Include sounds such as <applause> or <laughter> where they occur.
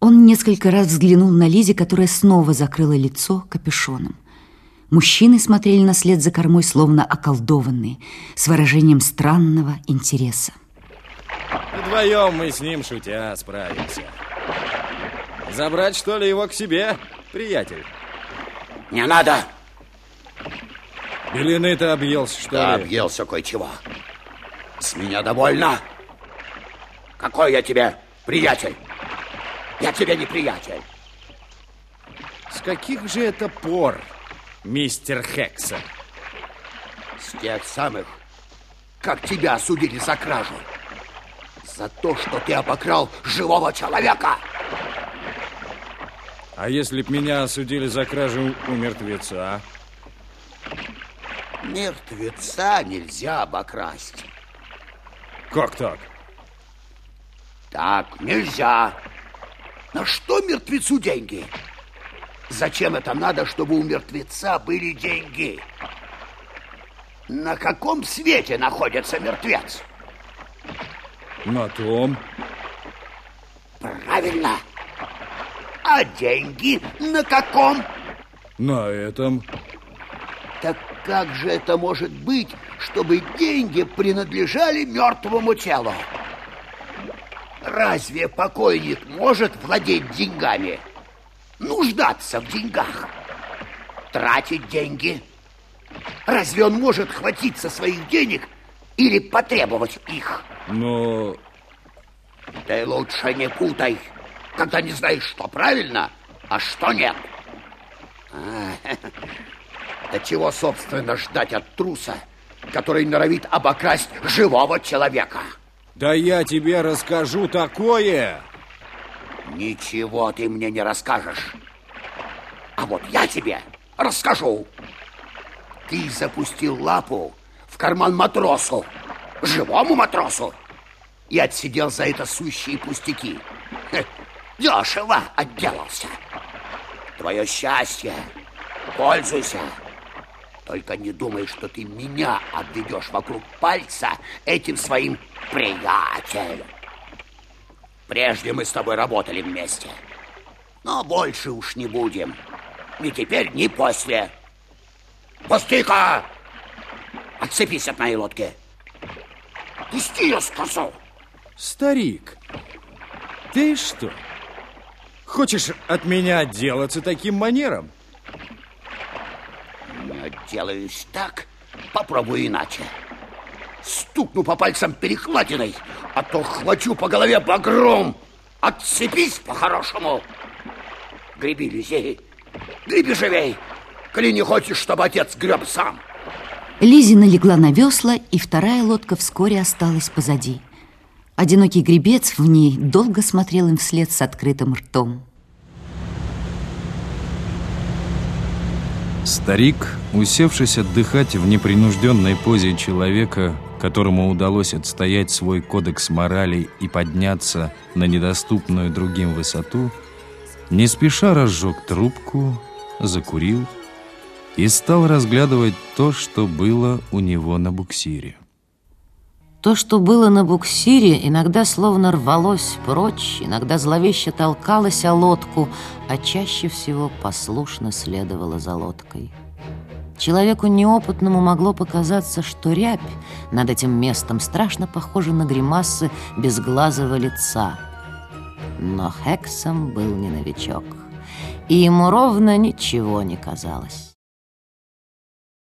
Он несколько раз взглянул на Лизе, которая снова закрыла лицо капюшоном. Мужчины смотрели на след за кормой, словно околдованные, с выражением странного интереса. Вдвоем мы с ним, шутя, справимся. Забрать, что ли, его к себе, приятель? Не надо! Белины ты объелся, что да, ли? объелся кое-чего. С меня довольно. Какой я тебе приятель? Я тебе не приятель. С каких же это пор, мистер Хекса? С тех самых, как тебя осудили за кражу. За то, что ты обокрал живого человека. А если б меня осудили за кражу у мертвеца? Мертвеца нельзя обокрасть. Как так? Так нельзя. На что мертвецу деньги? Зачем это надо, чтобы у мертвеца были деньги? На каком свете находится мертвец? На том. Правильно. А деньги на каком? На этом. Так как же это может быть, чтобы деньги принадлежали мертвому телу? Разве покойник может владеть деньгами? Нуждаться в деньгах? Тратить деньги? Разве он может хватиться своих денег или потребовать их? Но... Ты лучше не путай, когда не знаешь, что правильно, а что нет. А, <laughs> да чего, собственно, ждать от труса, который норовит обокрасть живого человека? Да я тебе расскажу такое! Ничего ты мне не расскажешь. А вот я тебе расскажу. Ты запустил лапу в карман матросу, живому матросу, и отсидел за это сущие пустяки. Хе, дешево отделался. Твое счастье. Пользуйся. Только не думай, что ты меня обведешь вокруг пальца этим своим приятелем. Прежде мы с тобой работали вместе. Но больше уж не будем. Ни теперь, ни после. Пусти-ка! Отцепись от моей лодки. Пусти, я сказал. Старик, ты что, хочешь от меня отделаться таким манером? Отделаюсь так, попробую иначе. Стукну по пальцам перекладиной, а то хвачу по голове багром. Отцепись по-хорошему. Греби, Лизей, греби живей, коли не хочешь, чтобы отец греб сам. Лизина легла на весла, и вторая лодка вскоре осталась позади. Одинокий гребец в ней долго смотрел им вслед с открытым ртом. Старик, усевшись отдыхать в непринужденной позе человека, которому удалось отстоять свой кодекс морали и подняться на недоступную другим высоту, не спеша разжег трубку, закурил и стал разглядывать то, что было у него на буксире. То, что было на буксире, иногда словно рвалось прочь, иногда зловеще толкалось о лодку, а чаще всего послушно следовало за лодкой. Человеку неопытному могло показаться, что рябь над этим местом страшно похожа на гримасы безглазого лица. Но Хексом был не новичок, и ему ровно ничего не казалось.